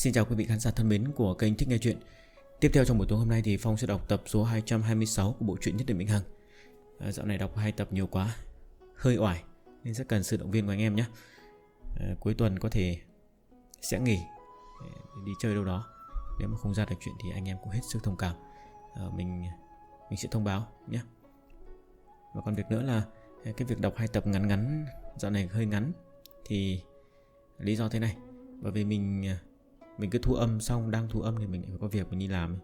Xin chào quý vị khán giả thân mến của kênh Thích Nghe Chuyện. Tiếp theo trong buổi tối hôm nay thì Phong sẽ đọc tập số 226 của bộ truyện Nhất Định Minh Hằng. À, Dạo này đọc hai tập nhiều quá Hơi oải Nên rất cần sự động viên của anh em nhé. À, cuối tuần có thể sẽ nghỉ à, Đi chơi đâu đó. Nếu mà không ra được chuyện thì anh em cũng hết sức thông cảm. À, Mình mình sẽ thông báo nhé. Và còn việc nữa là à, Cái việc đọc hai tập ngắn ngắn Dạo này hơi ngắn Thì lý do thế này. Bởi vì mình mình cứ thu âm xong, đang thu âm thì mình có việc mình đi làm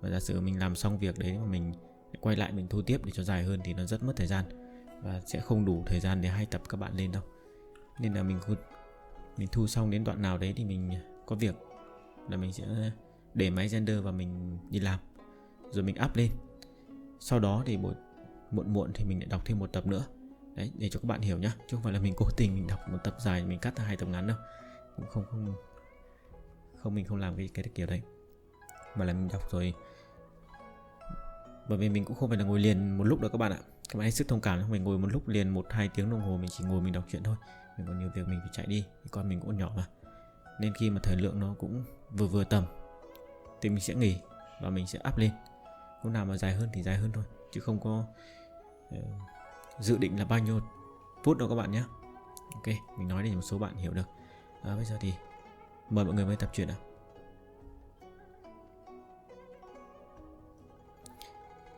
và giả sử mình làm xong việc đấy mà mình quay lại mình thu tiếp để cho dài hơn thì nó rất mất thời gian. Và sẽ không đủ thời gian để hai tập các bạn lên đâu. Nên là mình mình thu xong đến đoạn nào đấy thì mình có việc là mình sẽ để máy gender và mình đi làm. Rồi mình up lên. Sau đó thì buổi, muộn muộn thì mình lại đọc thêm một tập nữa. Đấy, để cho các bạn hiểu nhá. Chứ không phải là mình cố tình mình đọc một tập dài, mình cắt ra hai tập ngắn đâu. Cũng không không không mình không làm cái cái kiểu đấy. Mà là mình đọc rồi. Bởi vì mình cũng không phải là ngồi liền một lúc đâu các bạn ạ. Các bạn hãy sức thông cảm không phải ngồi một lúc liền một hai tiếng đồng hồ mình chỉ ngồi mình đọc chuyện thôi. Mình còn nhiều việc mình phải chạy đi thì con mình cũng nhỏ mà. Nên khi mà thời lượng nó cũng vừa vừa tầm thì mình sẽ nghỉ và mình sẽ up lên. Hôm nào mà dài hơn thì dài hơn thôi chứ không có uh, dự định là bao nhiêu phút đâu các bạn nhé. Ok mình nói để một số bạn hiểu được. À, bây giờ thì Mời mọi người mới tập truyện nào.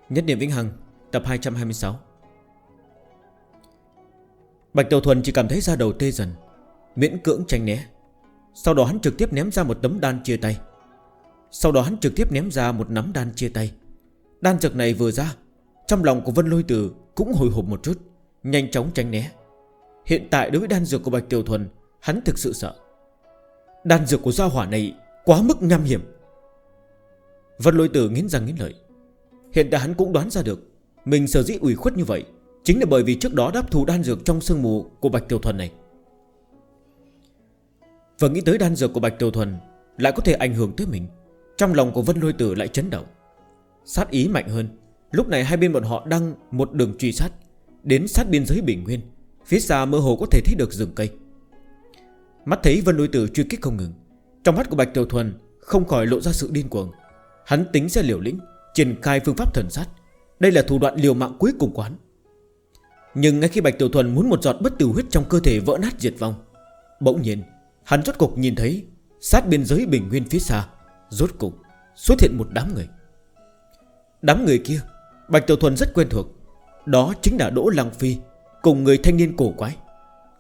Nhất điểm Vĩnh Hằng, Tập 226 Bạch Tiểu Thuần chỉ cảm thấy da đầu tê dần, Miễn cưỡng tranh né. Sau đó hắn trực tiếp ném ra một tấm đan chia tay. Sau đó hắn trực tiếp ném ra một nắm đan chia tay. Đan dược này vừa ra, Trong lòng của Vân Lôi Tử cũng hồi hộp một chút, Nhanh chóng tránh né. Hiện tại đối với đan dược của Bạch Tiểu Thuần, Hắn thực sự sợ. Đan dược của gia hỏa này quá mức nham hiểm. Vân lôi tử nghiến răng nghiến lợi. Hiện tại hắn cũng đoán ra được, Mình sở dĩ ủy khuất như vậy Chính là bởi vì trước đó đáp thù đan dược trong sương mù của Bạch Tiểu Thuần này. Và nghĩ tới đan dược của Bạch Tiểu Thuần Lại có thể ảnh hưởng tới mình, Trong lòng của Vân Lôi Tử lại chấn động. Sát ý mạnh hơn, Lúc này hai bên bọn họ đang một đường truy sát, Đến sát biên giới Bình Nguyên, Phía xa mơ hồ có thể thấy được rừng cây. Mắt thấy Vân đối tử truy kích không ngừng, Trong mắt của Bạch Tiểu Thuần không khỏi lộ ra sự điên cuồng. Hắn tính sẽ liều lĩnh, Triển khai phương pháp thần sát. Đây là thủ đoạn liều mạng cuối cùng quán Nhưng ngay khi Bạch Tiểu Thuần muốn một giọt bất tử huyết trong cơ thể vỡ nát diệt vong, Bỗng nhiên, Hắn rốt cục nhìn thấy Sát biên giới bình nguyên phía xa, Rốt cục xuất hiện một đám người. Đám người kia, Bạch Tiểu Thuần rất quen thuộc. Đó chính là Đỗ Lăng Phi Cùng người thanh niên cổ quái.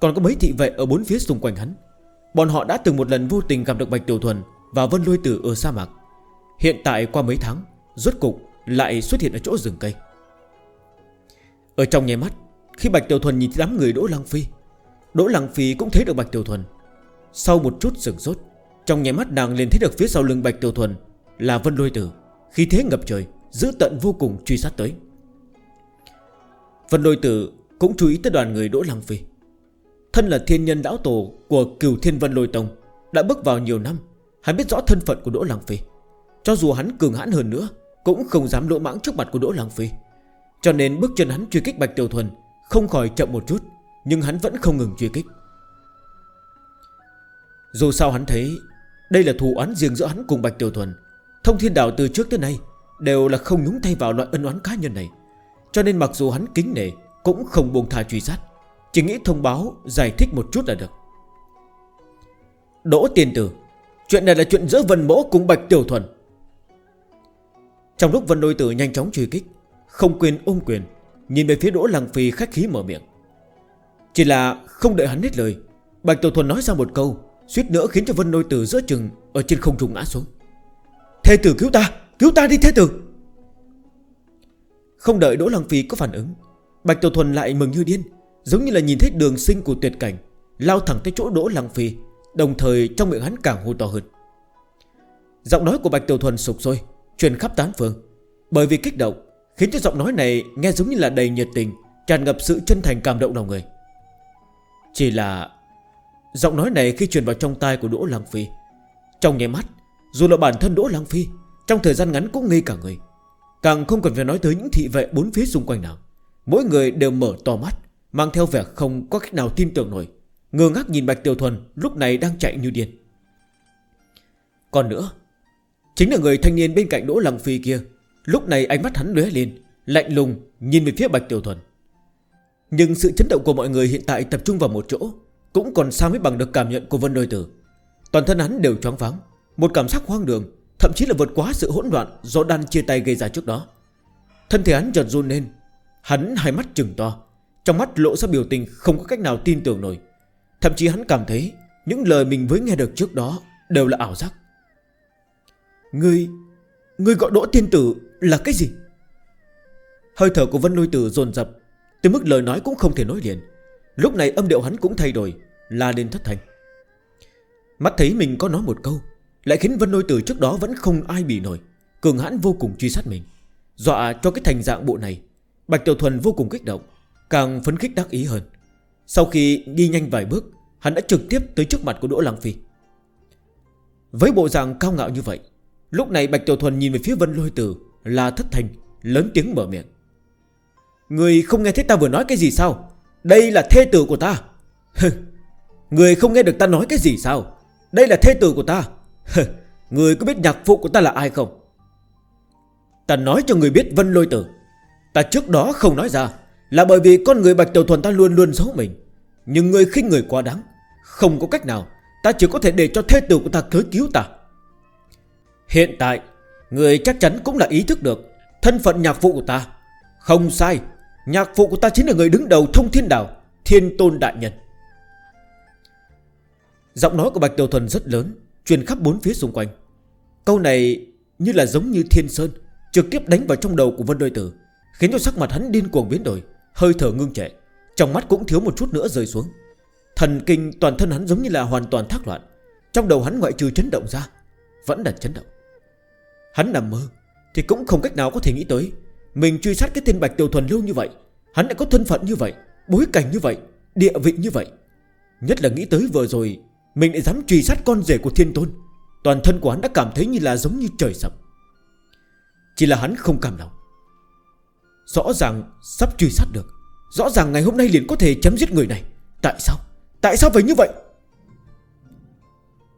Còn có mấy thị vệ ở bốn phía xung quanh hắn. Bọn họ đã từng một lần vô tình gặp được Bạch Tiểu Thuần Và Vân Lôi Tử ở sa mạc. Hiện tại qua mấy tháng, Rốt cục lại xuất hiện ở chỗ rừng cây. Ở trong nháy mắt, Khi Bạch Tiểu Thuần nhìn thấy đám người Đỗ Lăng Phi, Đỗ Lăng Phi cũng thấy được Bạch Tiểu Thuần. Sau một chút sửng sốt, Trong nháy mắt nàng liền thấy được phía sau lưng Bạch Tiểu Thuần Là Vân Lôi Tử Khi thế ngập trời Giữ tận vô cùng truy sát tới. Vân Lôi Tử cũng chú ý tới đoàn người Đỗ Lăng Phi. Thân là thiên nhân lão tổ của cửu thiên vân lôi tông, Đã bước vào nhiều năm, Hắn biết rõ thân phận của Đỗ Lăng Phi. Cho dù hắn cường hãn hơn nữa, Cũng không dám lỗ mãng trước mặt của Đỗ Lăng Phi. Cho nên bước chân hắn truy kích Bạch Tiểu Thuần Không khỏi chậm một chút, Nhưng hắn vẫn không ngừng truy kích. Dù sao hắn thấy, Đây là thù oán riêng giữa hắn cùng Bạch Tiểu Thuần. Thông thiên đạo từ trước tới nay Đều là không nhúng tay vào loại ân oán cá nhân này. Cho nên mặc dù hắn kính nể, Cũng không buông tha truy sát. Chỉ nghĩ thông báo, giải thích một chút là được. Đỗ tiền tử, Chuyện này là chuyện giữa Vân Mỗ cùng Bạch Tiểu Thuần. Trong lúc Vân Đôi Tử nhanh chóng truy kích, Không quyền ôm quyền, Nhìn về phía Đỗ Lăng Phi khách khí mở miệng. Chỉ là không đợi hắn hết lời, Bạch Tiểu Thuần nói ra một câu, Suýt nữa khiến cho Vân Đôi Tử giữa chừng Ở trên không trùng ngã xuống. Thế tử cứu ta Cứu ta đi thế tử! Không đợi Đỗ Lăng Phi có phản ứng, Bạch Tiểu Thuần lại mừng như điên Giống như là nhìn thấy đường sinh của tuyệt cảnh, Lao thẳng tới chỗ đỗ lăng phi, Đồng thời trong miệng hắn càng hô to hơn. Giọng nói của Bạch Tiểu Thuần sụp sôi, Truyền khắp tán phương. Bởi vì kích động, Khiến cho giọng nói này nghe giống như là đầy nhiệt tình, Tràn ngập sự chân thành cảm động lòng người. Chỉ là Giọng nói này khi truyền vào trong tai của Đỗ Lăng Phi, Trong nháy mắt, Dù là bản thân Đỗ Lăng Phi, Trong thời gian ngắn cũng ngây cả người. Càng không cần phải nói tới những thị vệ bốn phía xung quanh nào, Mỗi người đều mở to mắt. Mang theo vẻ không có cách nào tin tưởng nổi. Ngơ ngác nhìn Bạch Tiểu Thuần, Lúc này đang chạy như điên. Còn nữa, Chính là người thanh niên bên cạnh Đỗ Lăng Phi kia. Lúc này ánh mắt hắn lóe lên, Lạnh lùng nhìn về phía Bạch Tiểu Thuần. Nhưng sự chấn động của mọi người hiện tại tập trung vào một chỗ, Cũng còn sao mới bằng được cảm nhận của Vân Đôi Tử. Toàn thân hắn đều choáng váng, Một cảm giác hoang đường, Thậm chí là vượt quá sự hỗn loạn do đan chia tay gây ra trước đó. Thân thể hắn giật run lên, Hắn hai mắt trừng to. Trong mắt lộ ra biểu tình không có cách nào tin tưởng nổi. Thậm chí hắn cảm thấy Những lời mình mới nghe được trước đó Đều là ảo giác. Ngươi Ngươi gọi đỗ tiên tử là cái gì? Hơi thở của Vân Lôi Tử dồn dập, Tới mức lời nói cũng không thể nói liền. Lúc này âm điệu hắn cũng thay đổi Là đến thất thành Mắt thấy mình có nói một câu, Lại khiến Vân Lôi Tử trước đó vẫn không ai bị nổi, Cường hãn vô cùng truy sát mình. Dọa cho cái thành dạng bộ này, Bạch Tiểu Thuần vô cùng kích động. Càng phấn khích đắc ý hơn. Sau khi đi nhanh vài bước, Hắn đã trực tiếp tới trước mặt của Đỗ Lăng Phi. Với bộ dạng cao ngạo như vậy, Lúc này Bạch Tiểu Thuần nhìn về phía Vân Lôi Tử Là thất thành Lớn tiếng mở miệng. Người không nghe thấy ta vừa nói cái gì sao? Đây là thê tử của ta. Người không nghe được ta nói cái gì sao? Đây là thê tử của ta. Người có biết nhạc phụ của ta là ai không? Ta nói cho người biết Vân Lôi Tử. Ta trước đó không nói ra. Là bởi vì con người Bạch Tiểu Thuần ta luôn luôn giấu mình. Nhưng người khinh người quá đáng. Không có cách nào. Ta chỉ có thể để cho thế tử của ta tới cứu ta. Hiện tại, Người chắc chắn cũng là ý thức được Thân phận nhạc phụ của ta. Không sai. Nhạc phụ của ta chính là người đứng đầu thông thiên đảo, Thiên tôn đại nhân. Giọng nói của Bạch Tiểu Thuần rất lớn, Truyền khắp bốn phía xung quanh. Câu này như là giống như thiên sơn, Trực tiếp đánh vào trong đầu của Vân Đôi Tử, Khiến cho sắc mặt hắn điên cuồng biến đổi. Hơi thở ngưng trệ, Trong mắt cũng thiếu một chút nữa rơi xuống. Thần kinh toàn thân hắn giống như là hoàn toàn thác loạn, Trong đầu hắn ngoại trừ chấn động ra, Vẫn là chấn động. Hắn nằm mơ, Thì cũng không cách nào có thể nghĩ tới, Mình truy sát cái tên Bạch Tiểu Thuần lâu như vậy, Hắn đã có thân phận như vậy, Bối cảnh như vậy, Địa vị như vậy. Nhất là nghĩ tới vừa rồi, Mình lại dám truy sát con rể của thiên tôn, Toàn thân của hắn đã cảm thấy như là giống như trời sập. Chỉ là hắn không cảm lòng Rõ ràng sắp truy sát được. Rõ ràng ngày hôm nay liền có thể chấm giết người này. Tại sao? Tại sao phải như vậy?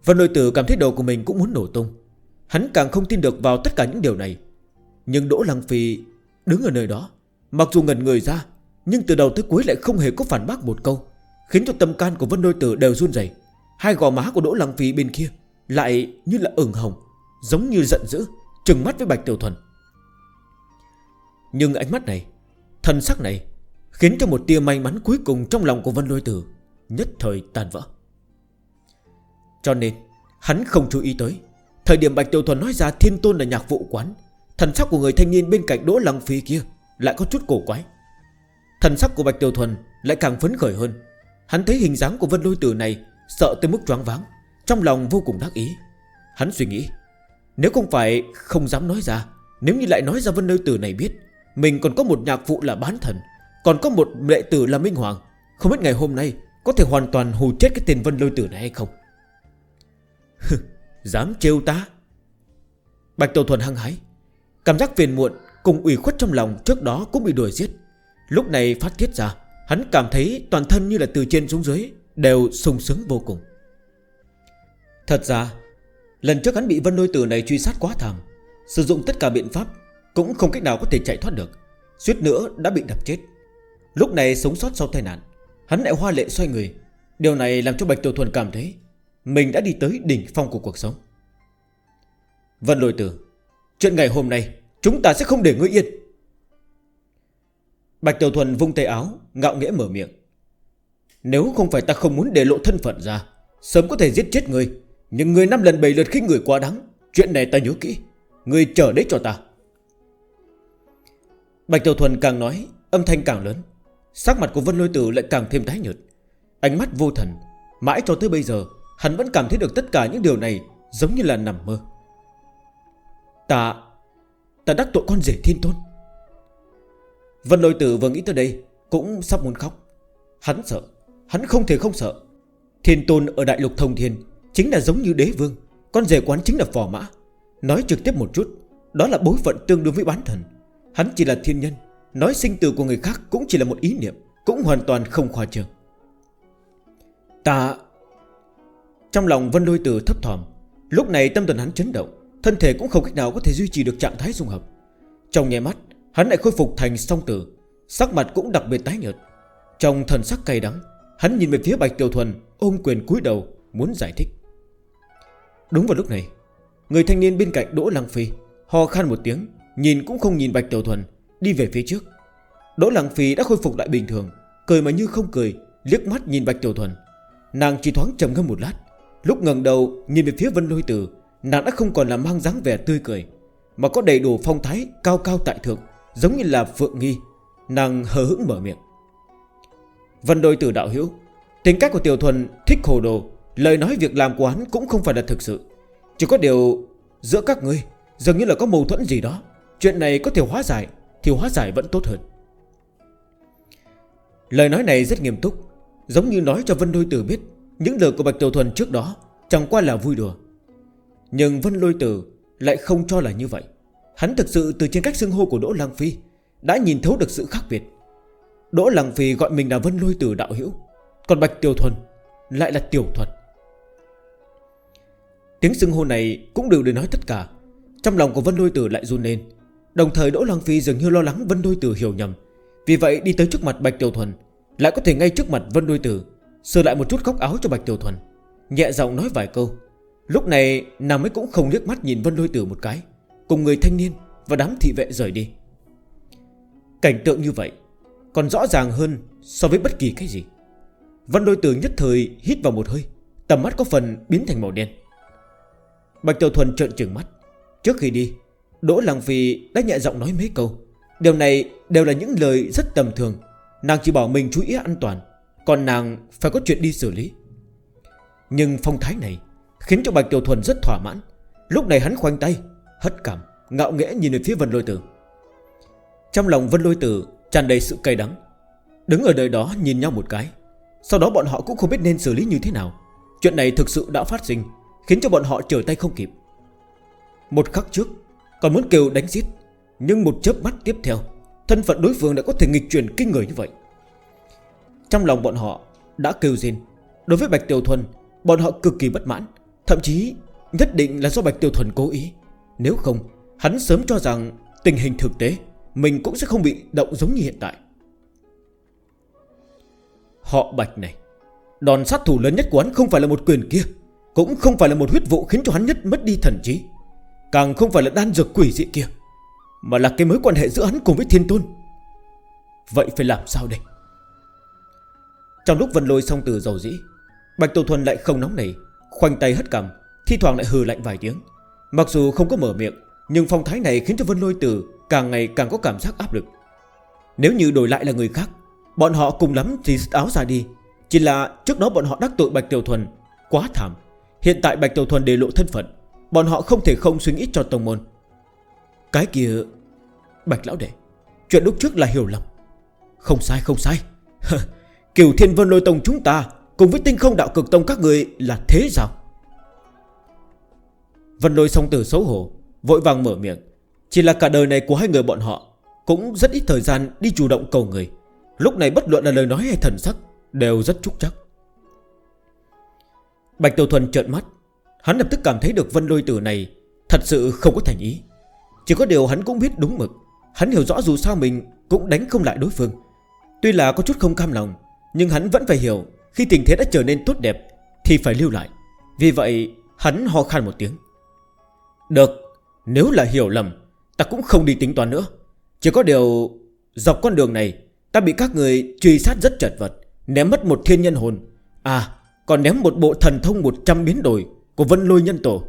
Vân nội tử cảm thấy đầu của mình cũng muốn nổ tung. Hắn càng không tin được vào tất cả những điều này. Nhưng Đỗ Lăng Phi đứng ở nơi đó, Mặc dù ngẩn người ra, Nhưng từ đầu tới cuối lại không hề có phản bác một câu, Khiến cho tâm can của Vân Đôi Tử đều run dày Hai gò má của Đỗ Lăng Phi bên kia Lại như là ửng hồng, Giống như giận dữ, Trừng mắt với Bạch Tiểu Thuần. Nhưng ánh mắt này, Thần sắc này Khiến cho một tia may mắn cuối cùng trong lòng của Vân Lôi Tử Nhất thời tàn vỡ. Cho nên, Hắn không chú ý tới, Thời điểm Bạch Tiểu Thuần nói ra thiên tôn là nhạc vụ quán, Thần sắc của người thanh niên bên cạnh đỗ lăng phi kia Lại có chút cổ quái. Thần sắc của Bạch Tiểu Thuần lại càng phấn khởi hơn. Hắn thấy hình dáng của Vân Lôi Tử này Sợ tới mức choáng váng, Trong lòng vô cùng đắc ý. Hắn suy nghĩ, Nếu không phải không dám nói ra, Nếu như lại nói ra Vân Lôi Tử này biết mình còn có một nhạc phụ là bán thần, Còn có một đệ tử là Minh Hoàng. Không biết ngày hôm nay Có thể hoàn toàn hù chết cái tiền vân lôi tử này hay không? Dám trêu ta. Bạch Tổ Thuần hăng hái. Cảm giác phiền muộn cùng ủy khuất trong lòng trước đó cũng bị đuổi giết. Lúc này phát tiết ra, Hắn cảm thấy toàn thân như là từ trên xuống dưới Đều sung sướng vô cùng. Thật ra, Lần trước hắn bị vân lôi tử này truy sát quá thảm, Sử dụng tất cả biện pháp cũng không cách nào có thể chạy thoát được. Suýt nữa đã bị đập chết. Lúc này sống sót sau tai nạn, Hắn lại hoa lệ xoay người. Điều này làm cho Bạch Tiểu Thuần cảm thấy Mình đã đi tới đỉnh phong của cuộc sống. Vân lôi tử, Chuyện ngày hôm nay Chúng ta sẽ không để ngươi yên. Bạch Tiểu Thuần vung tay áo, Ngạo nghĩa mở miệng. Nếu không phải ta không muốn để lộ thân phận ra, Sớm có thể giết chết ngươi. Nhưng ngươi năm lần bảy lượt khinh người quá đáng, Chuyện này ta nhớ kỹ. Ngươi chờ đấy cho ta. Bạch Tiểu Thuần càng nói, Âm thanh càng lớn. Sắc mặt của Vân Lôi Tử lại càng thêm tái nhợt. Ánh mắt vô thần, Mãi cho tới bây giờ, Hắn vẫn cảm thấy được tất cả những điều này Giống như là nằm mơ. Ta Ta đắc tội con rể thiên tôn. Vân Lôi Tử vừa nghĩ tới đây, Cũng sắp muốn khóc. Hắn sợ, Hắn không thể không sợ. Thiên tôn ở đại lục thông thiên Chính là giống như đế vương, Con rể quán chính là phò mã. Nói trực tiếp một chút, Đó là bối phận tương đương với bán thần. Hắn chỉ là thiên nhân, Nói sinh tử của người khác cũng chỉ là một ý niệm, Cũng hoàn toàn không khoa trương. Ta, Trong lòng Vân Lôi Tử thấp thỏm, Lúc này tâm thần hắn chấn động, Thân thể cũng không cách nào có thể duy trì được trạng thái dung hợp. Trong nhé mắt, Hắn lại khôi phục thành song tử, Sắc mặt cũng đặc biệt tái nhợt. Trong thần sắc cay đắng, Hắn nhìn về phía Bạch Tiểu Thuần, Ôm quyền cúi đầu, muốn giải thích. Đúng vào lúc này, Người thanh niên bên cạnh Đỗ Lăng Phi Hò khan một tiếng Nhìn cũng không nhìn Bạch Tiểu Thuần, Đi về phía trước. Đỗ Lăng Phi đã khôi phục lại bình thường, Cười mà như không cười, Liếc mắt nhìn Bạch Tiểu Thuần. Nàng chỉ thoáng trầm ngâm một lát, Lúc ngần đầu nhìn về phía Vân Lôi Tử, Nàng đã không còn là mang dáng vẻ tươi cười, Mà có đầy đủ phong thái cao cao tại thượng, Giống như là Phượng Nghi. Nàng hờ hững mở miệng. Vân Lôi Tử đạo hiểu Tính cách của Tiểu Thuần thích hồ đồ, Lời nói việc làm của hắn cũng không phải là thực sự. Chỉ có điều giữa các ngươi, Dường như là có mâu thuẫn gì đó. Chuyện này có thể hóa giải, Thì hóa giải vẫn tốt hơn. Lời nói này rất nghiêm túc, Giống như nói cho Vân Lôi Tử biết Những lời của Bạch Tiểu Thuần trước đó Chẳng qua là vui đùa. Nhưng Vân Lôi Tử lại không cho là như vậy. Hắn thực sự từ trên cách xưng hô của Đỗ Lăng Phi Đã nhìn thấu được sự khác biệt. Đỗ Lăng Phi gọi mình là Vân Lôi Tử Đạo Hữu, Còn Bạch Tiểu Thuần lại là Tiểu thuần Tiếng xưng hô này cũng đều để nói tất cả, Trong lòng của Vân Lôi Tử lại run lên. Đồng thời Đỗ Lăng Phi dường như lo lắng Vân Đôi Tử hiểu nhầm. Vì vậy đi tới trước mặt Bạch Tiểu Thuần, Lại có thể ngay trước mặt Vân Đôi Tử, Sửa lại một chút góc áo cho Bạch Tiểu Thuần. Nhẹ giọng nói vài câu. Lúc này nàng ấy cũng không liếc mắt nhìn Vân Đôi Tử một cái, Cùng người thanh niên và đám thị vệ rời đi. Cảnh tượng như vậy, Còn rõ ràng hơn so với bất kỳ cái gì. Vân Đôi Tử nhất thời hít vào một hơi, Tầm mắt có phần biến thành màu đen. Bạch Tiểu Thuần trợn trừng mắt. Trước khi đi Đỗ Lăng Phi đã nhẹ giọng nói mấy câu. Điều này đều là những lời rất tầm thường. Nàng chỉ bảo mình chú ý an toàn, Còn nàng phải có chuyện đi xử lý. Nhưng phong thái này Khiến cho Bạch Tiểu Thuần rất thỏa mãn. Lúc này hắn khoanh tay, Hất cảm, ngạo nghẽ nhìn về phía Vân Lôi Tử. Trong lòng Vân Lôi Tử tràn đầy sự cay đắng. Đứng ở đời đó nhìn nhau một cái, Sau đó bọn họ cũng không biết nên xử lý như thế nào. Chuyện này thực sự đã phát sinh, Khiến cho bọn họ trở tay không kịp. Một khắc trước còn muốn kêu đánh giết. Nhưng một chớp mắt tiếp theo, Thân phận đối phương đã có thể nghịch chuyển kinh người như vậy. Trong lòng bọn họ Đã kêu rên. Đối với Bạch Tiểu Thuần, Bọn họ cực kỳ bất mãn. Thậm chí nhất định là do Bạch Tiểu Thuần cố ý. Nếu không, hắn sớm cho rằng Tình hình thực tế, Mình cũng sẽ không bị động giống như hiện tại. Họ Bạch này, Đòn sát thủ lớn nhất của hắn không phải là một quyền kia, Cũng không phải là một huyết vụ khiến cho hắn nhất mất đi thần trí. Càng không phải là đan dược quỷ dị kia, Mà là cái mối quan hệ giữa hắn cùng với thiên tôn. Vậy phải làm sao đây? Trong lúc Vân Lôi xong từ dầu dĩ, Bạch Tổ Thuần lại không nóng nảy, Khoanh tay hất cầm Thi thoảng lại hừ lạnh vài tiếng. Mặc dù không có mở miệng, Nhưng phong thái này khiến cho Vân Lôi từ Càng ngày càng có cảm giác áp lực. Nếu như đổi lại là người khác, Bọn họ cùng lắm thì dứt áo ra đi. Chỉ là trước đó bọn họ đắc tội Bạch Tiểu Thuần, Quá thảm. Hiện tại Bạch Tiểu Thuần để lộ thân phận Bọn họ không thể không suy nghĩ cho tổng môn. Cái kia, Bạch lão đệ, Chuyện lúc trước là hiểu lầm. Không sai không sai. Kiều thiên vân lôi tông chúng ta Cùng với tinh không đạo cực tông các người là thế sao? Vân lôi song tử xấu hổ, Vội vàng mở miệng. Chỉ là cả đời này của hai người bọn họ Cũng rất ít thời gian đi chủ động cầu người. Lúc này bất luận là lời nói hay thần sắc Đều rất trúc chắc. Bạch Tiểu Thuần trợn mắt Hắn lập tức cảm thấy được vân lôi tử này Thật sự không có thành ý. Chỉ có điều hắn cũng biết đúng mực. Hắn hiểu rõ dù sao mình cũng đánh không lại đối phương. Tuy là có chút không cam lòng, Nhưng hắn vẫn phải hiểu Khi tình thế đã trở nên tốt đẹp Thì phải lưu lại. Vì vậy, hắn ho khan một tiếng. Được, Nếu là hiểu lầm, Ta cũng không đi tính toán nữa. Chỉ có điều Dọc con đường này, Ta bị các người truy sát rất chật vật, Ném mất một thiên nhân hồn. À còn ném một bộ thần thông 100 biến đổi. Của vân lôi nhân tổ.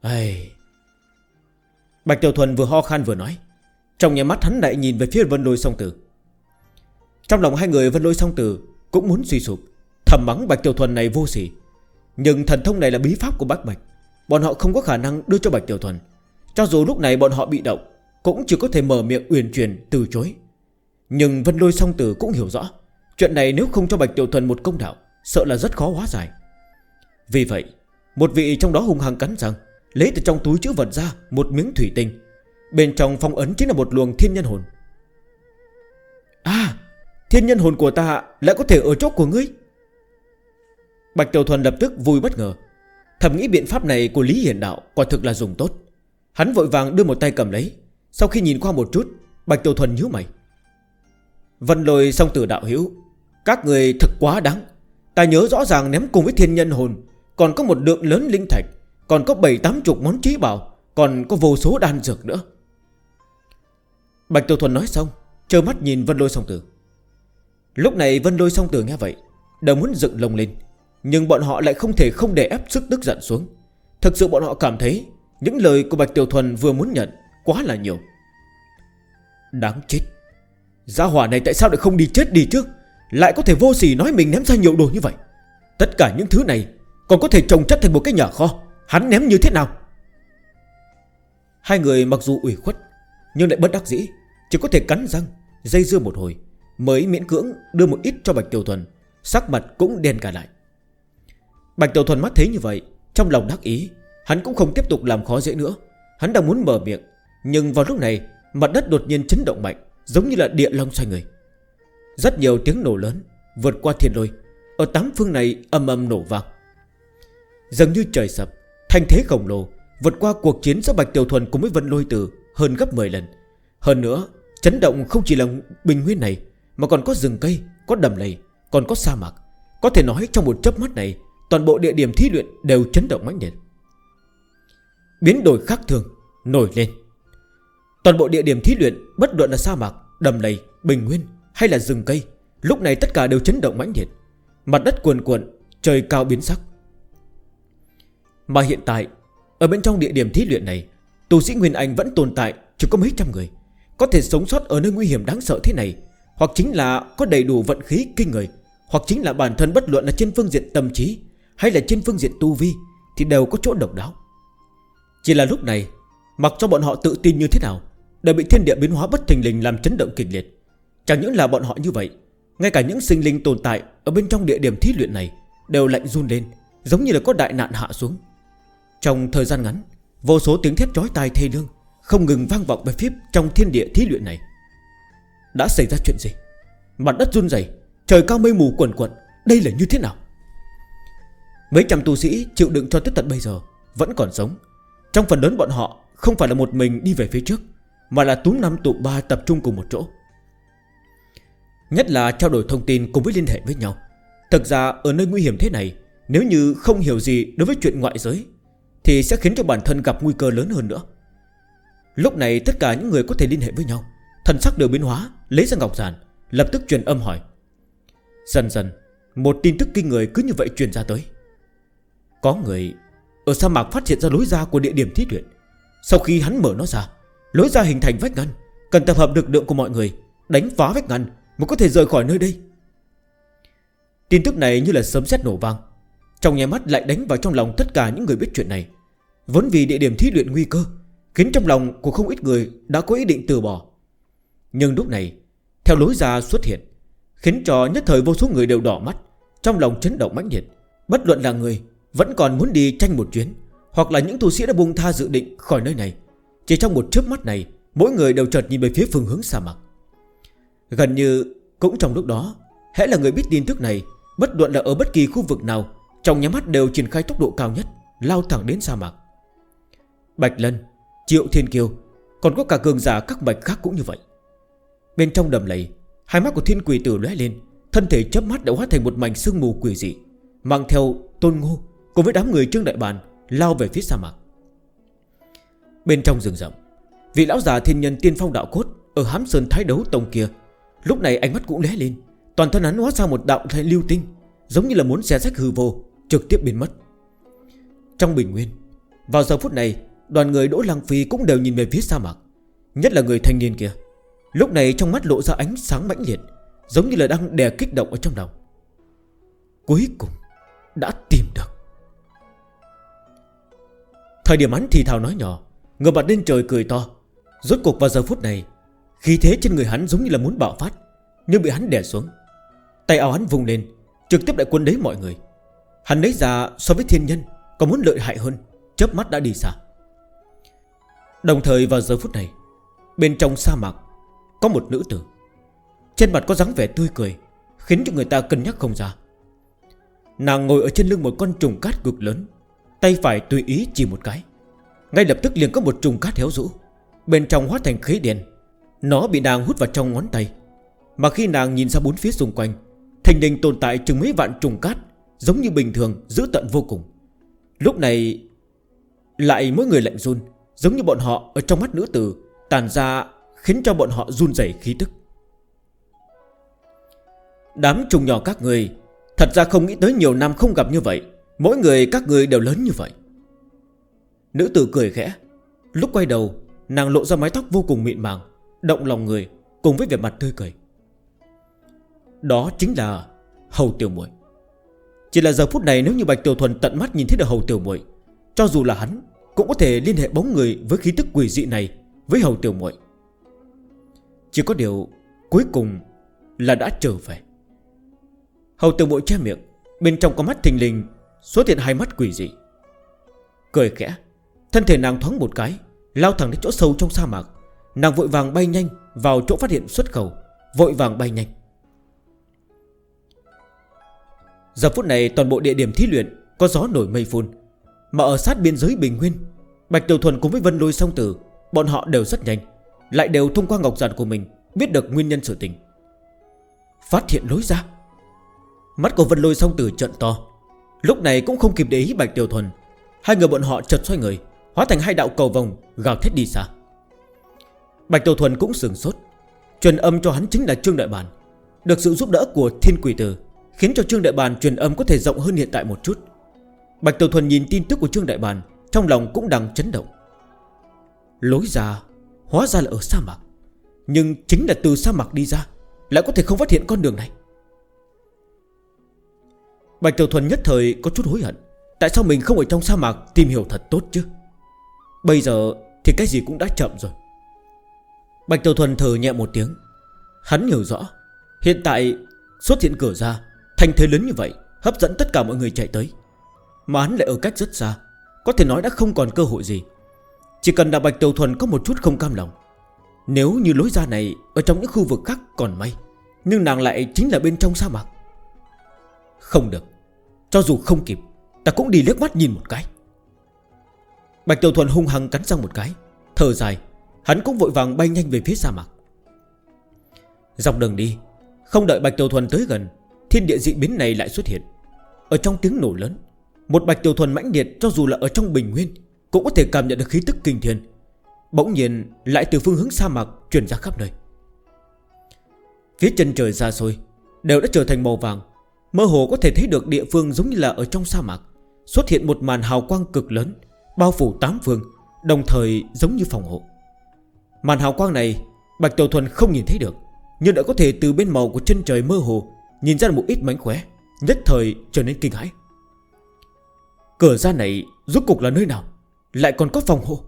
Ai... Bạch Tiểu Thuần vừa ho khan vừa nói. Trong nhà mắt hắn lại nhìn về phía vân lôi song tử. Trong lòng hai người vân lôi song tử Cũng muốn suy sụp. Thầm mắng Bạch Tiểu Thuần này vô sỉ. Nhưng thần thông này là bí pháp của Bách Bạch. Bọn họ không có khả năng đưa cho Bạch Tiểu Thuần. Cho dù lúc này bọn họ bị động, Cũng chỉ có thể mở miệng uyển truyền từ chối. Nhưng Vân Lôi Song Tử cũng hiểu rõ, Chuyện này nếu không cho Bạch Tiểu Thuần một công đạo, Sợ là rất khó hóa giải. Vì vậy một vị trong đó hung hăng cắn răng, Lấy từ trong túi chữ vật ra Một miếng thủy tinh. Bên trong phong ấn chính là một luồng thiên nhân hồn. À Thiên nhân hồn của ta lại có thể ở chỗ của ngươi? Bạch Tiểu Thuần lập tức vui bất ngờ. Thầm nghĩ biện pháp này của Lý Hiển Đạo Quả thực là dùng tốt. Hắn vội vàng đưa một tay cầm lấy. Sau khi nhìn qua một chút, Bạch Tiểu Thuần nhớ mày. Vân lôi song tử đạo hiểu Các người thật quá đáng. Ta nhớ rõ ràng ném cùng với thiên nhân hồn còn có một lượng lớn linh thạch, Còn có 7-8 chục món trí bảo, Còn có vô số đan dược nữa. Bạch Tiểu Thuần nói xong, Trơ mắt nhìn Vân Lôi Song Tử. Lúc này Vân Lôi Song Tử nghe vậy, Đều muốn dựng lồng lên, Nhưng bọn họ lại không thể không để ép sức tức giận xuống. Thật sự bọn họ cảm thấy Những lời của Bạch Tiểu Thuần vừa muốn nhận Quá là nhiều. Đáng chết! Gia hỏa này tại sao lại không đi chết đi chứ? Lại có thể vô sỉ nói mình ném ra nhiều đồ như vậy? Tất cả những thứ này còn có thể trồng chất thành một cái nhà kho. Hắn ném như thế nào? Hai người mặc dù ủy khuất, Nhưng lại bất đắc dĩ. Chỉ có thể cắn răng, Dây dưa một hồi, Mới miễn cưỡng đưa một ít cho Bạch Tiểu Thuần. Sắc mặt cũng đen cả lại. Bạch Tiểu Thuần mắt thấy như vậy, Trong lòng đắc ý, Hắn cũng không tiếp tục làm khó dễ nữa. Hắn đang muốn mở miệng, Nhưng vào lúc này, Mặt đất đột nhiên chấn động mạnh, Giống như là địa long xoay người. Rất nhiều tiếng nổ lớn Vượt qua thiên lôi. Ở tám phương này âm âm nổ vang. Dường như trời sập Thành thế khổng lồ, Vượt qua cuộc chiến giữa Bạch Tiểu Thuần cùng với Vân Lôi Tử Hơn gấp 10 lần. Hơn nữa, Chấn động không chỉ là bình nguyên này, Mà còn có rừng cây, Có đầm lầy, Còn có sa mạc. Có thể nói trong một chớp mắt này, Toàn bộ địa điểm thí luyện đều chấn động mãnh liệt. Biến đổi khác thường, Nổi lên. Toàn bộ địa điểm thí luyện, Bất luận là sa mạc, Đầm lầy, Bình nguyên Hay là rừng cây, Lúc này tất cả đều chấn động mãnh liệt. Mặt đất cuồn cuộn, Trời cao biến sắc. Mà hiện tại, Ở bên trong địa điểm thí luyện này Tù sĩ Nguyên Anh vẫn tồn tại Chỉ có mấy trăm người. Có thể sống sót ở nơi nguy hiểm đáng sợ thế này, Hoặc chính là có đầy đủ vận khí kinh người, Hoặc chính là bản thân bất luận là trên phương diện tâm trí Hay là trên phương diện tu vi Thì đều có chỗ độc đáo. Chỉ là lúc này, Mặc cho bọn họ tự tin như thế nào, Đều bị thiên địa biến hóa bất thình lình làm chấn động kịch liệt. Chẳng những là bọn họ như vậy, Ngay cả những sinh linh tồn tại Ở bên trong địa điểm thí luyện này Đều lạnh run lên, Giống như là có đại nạn hạ xuống. Trong thời gian ngắn, Vô số tiếng thét trói tai thê lương Không ngừng vang vọng về phía trong thiên địa thí luyện này. Đã xảy ra chuyện gì? Mặt đất run dày Trời cao mây mù quẩn quẩn Đây là như thế nào? Mấy trăm tu sĩ chịu đựng cho tới tận bây giờ Vẫn còn sống. Trong phần lớn bọn họ không phải là một mình đi về phía trước, Mà là túm năm tụ ba tập trung cùng một chỗ. Nhất là trao đổi thông tin cùng với liên hệ với nhau. Thật ra ở nơi nguy hiểm thế này, Nếu như không hiểu gì đối với chuyện ngoại giới thì sẽ khiến cho bản thân gặp nguy cơ lớn hơn nữa. Lúc này tất cả những người có thể liên hệ với nhau, Thần sắc đều biến hóa, Lấy ra ngọc giản, Lập tức truyền âm hỏi. Dần dần, Một tin tức kinh người cứ như vậy truyền ra tới. Có người Ở sa mạc phát hiện ra lối ra của địa điểm thí tuyển. Sau khi hắn mở nó ra, Lối ra hình thành vách ngăn, Cần tập hợp lực lượng của mọi người, Đánh phá vách ngăn Mới có thể rời khỏi nơi đây. Tin tức này như là sớm xét nổ vang trong nhà mắt lại đánh vào trong lòng tất cả những người biết chuyện này. Vốn vì địa điểm thí luyện nguy cơ, Khiến trong lòng của không ít người đã có ý định từ bỏ. Nhưng lúc này, Theo lối ra xuất hiện, Khiến cho nhất thời vô số người đều đỏ mắt, Trong lòng chấn động mãnh liệt. Bất luận là người, vẫn còn muốn đi tranh một chuyến, Hoặc là những tu sĩ đã buông tha dự định khỏi nơi này. Chỉ trong một chớp mắt này, Mỗi người đều chợt nhìn về phía phương hướng xa mặt. Gần như cũng trong lúc đó hãy là người biết tin tức này, Bất luận là ở bất kỳ khu vực nào trong nhà mắt đều triển khai tốc độ cao nhất Lao thẳng đến sa mạc. Bạch Lân, Triệu Thiên Kiêu Còn có cả cường giả các bạch khác cũng như vậy. Bên trong đầm lầy Hai mắt của thiên quỷ tử lóe lên Thân thể chớp mắt đã hóa thành một mảnh sương mù quỷ dị Mang theo tôn ngô Cùng với đám người trương đại bàn Lao về phía sa mạc. Bên trong rừng rậm Vị lão già thiên nhân tiên phong đạo cốt Ở hám sơn thái đấu tổng kia Lúc này ánh mắt cũng lé lên Toàn thân hắn hóa ra một đạo thể lưu tinh Giống như là muốn xe rách hư vô. Trực tiếp biến mất. Trong bình nguyên, Vào giờ phút này, Đoàn người Đỗ Lăng Phi cũng đều nhìn về phía sa mạc, Nhất là người thanh niên kia. Lúc này trong mắt lộ ra ánh sáng mãnh liệt, Giống như là đang đè kích động ở trong đầu Cuối cùng, Đã tìm được. Thời điểm hắn thì thào nói nhỏ, Người mặt lên trời cười to. Rốt cuộc vào giờ phút này, Khí thế trên người hắn giống như là muốn bạo phát, Nhưng bị hắn đè xuống. Tay áo hắn vùng lên, Trực tiếp đại quân đế mọi người. Hắn lấy ra so với thiên nhân Còn muốn lợi hại hơn, Chớp mắt đã đi xa. Đồng thời vào giờ phút này, Bên trong sa mạc, Có một nữ tử. Trên mặt có dáng vẻ tươi cười, Khiến cho người ta cân nhắc không ra. Nàng ngồi ở trên lưng một con trùng cát cực lớn, Tay phải tùy ý chỉ một cái. Ngay lập tức liền có một trùng cát héo rũ, Bên trong hóa thành khí đèn. Nó bị nàng hút vào trong ngón tay. Mà khi nàng nhìn ra bốn phía xung quanh Thành đình tồn tại chừng mấy vạn trùng cát Giống như bình thường giữ tận vô cùng. Lúc này, Lại mỗi người lạnh run, Giống như bọn họ ở trong mắt nữ tử, Tàn ra khiến cho bọn họ run dày khí tức. Đám trùng nhỏ các người, Thật ra không nghĩ tới nhiều năm không gặp như vậy, Mỗi người các người đều lớn như vậy. Nữ tử cười khẽ, Lúc quay đầu, Nàng lộ ra mái tóc vô cùng mịn màng, Động lòng người, Cùng với vẻ mặt tươi cười. Đó chính là Hầu Tiểu Muội. Chỉ là giờ phút này nếu như Bạch Tiểu Thuần tận mắt nhìn thấy được Hầu Tiểu Muội, Cho dù là hắn Cũng có thể liên hệ bóng người với khí tức quỷ dị này Với Hầu Tiểu Muội. Chỉ có điều Cuối cùng là đã trở về. Hầu Tiểu Muội che miệng, Bên trong có mắt thình lình Xuất hiện hai mắt quỷ dị. Cười khẽ, Thân thể nàng thoáng một cái, Lao thẳng đến chỗ sâu trong sa mạc. Nàng vội vàng bay nhanh Vào chỗ phát hiện xuất khẩu, Vội vàng bay nhanh. Giờ phút này toàn bộ địa điểm thí luyện Có gió nổi mây phun. Mà ở sát biên giới Bình Nguyên, Bạch Tiểu Thuần cùng với Vân Lôi Song Tử, Bọn họ đều rất nhanh, Lại đều thông qua ngọc giản của mình Biết được nguyên nhân sự tình. Phát hiện lối ra. Mắt của Vân Lôi Song Tử trận to. Lúc này cũng không kịp để ý Bạch Tiểu Thuần. Hai người bọn họ chợt xoay người, Hóa thành hai đạo cầu vòng, gào thét đi xa. Bạch Tiểu Thuần cũng sừng sốt. Truyền âm cho hắn chính là Trương Đại Bản, Được sự giúp đỡ của Thiên Quỷ Tử. Khiến cho Trương Đại Bàn truyền âm có thể rộng hơn hiện tại một chút. Bạch Tiểu Thuần nhìn tin tức của Trương Đại Bàn, Trong lòng cũng đang chấn động. Lối ra, Hóa ra là ở sa mạc. Nhưng chính là từ sa mạc đi ra, Lại có thể không phát hiện con đường này. Bạch Tiểu Thuần nhất thời có chút hối hận, Tại sao mình không ở trong sa mạc tìm hiểu thật tốt chứ? Bây giờ thì cái gì cũng đã chậm rồi. Bạch Tiểu Thuần thở nhẹ một tiếng. Hắn hiểu rõ, Hiện tại xuất hiện cửa ra Thành thế lớn như vậy, Hấp dẫn tất cả mọi người chạy tới. Mà hắn lại ở cách rất xa, Có thể nói đã không còn cơ hội gì. Chỉ cần là Bạch Tiểu Thuần có một chút không cam lòng. Nếu như lối ra này Ở trong những khu vực khác còn may, Nhưng nàng lại chính là bên trong sa mạc. Không được, Cho dù không kịp, Ta cũng đi liếc mắt nhìn một cái. Bạch Tiểu Thuần hung hăng cắn răng một cái, Thở dài, Hắn cũng vội vàng bay nhanh về phía sa mạc. Dọc đường đi, Không đợi Bạch Tiểu Thuần tới gần Thiên địa dị biến này lại xuất hiện. Ở trong tiếng nổ lớn, Một bạch tiểu thuần mãnh liệt cho dù là ở trong bình nguyên Cũng có thể cảm nhận được khí tức kinh thiên. Bỗng nhiên, lại từ phương hướng sa mạc truyền ra khắp nơi. Phía chân trời xa xôi Đều đã trở thành màu vàng, Mơ hồ có thể thấy được địa phương giống như là ở trong sa mạc, Xuất hiện một màn hào quang cực lớn, Bao phủ tám phương, Đồng thời giống như phòng hộ. Màn hào quang này, Bạch Tiểu Thuần không nhìn thấy được, Nhưng đã có thể từ bên màu của chân trời mơ hồ Nhìn ra một ít mánh khóe Nhất thời trở nên kinh hãi. Cửa ra này rốt cục là nơi nào? Lại còn có phòng hộ?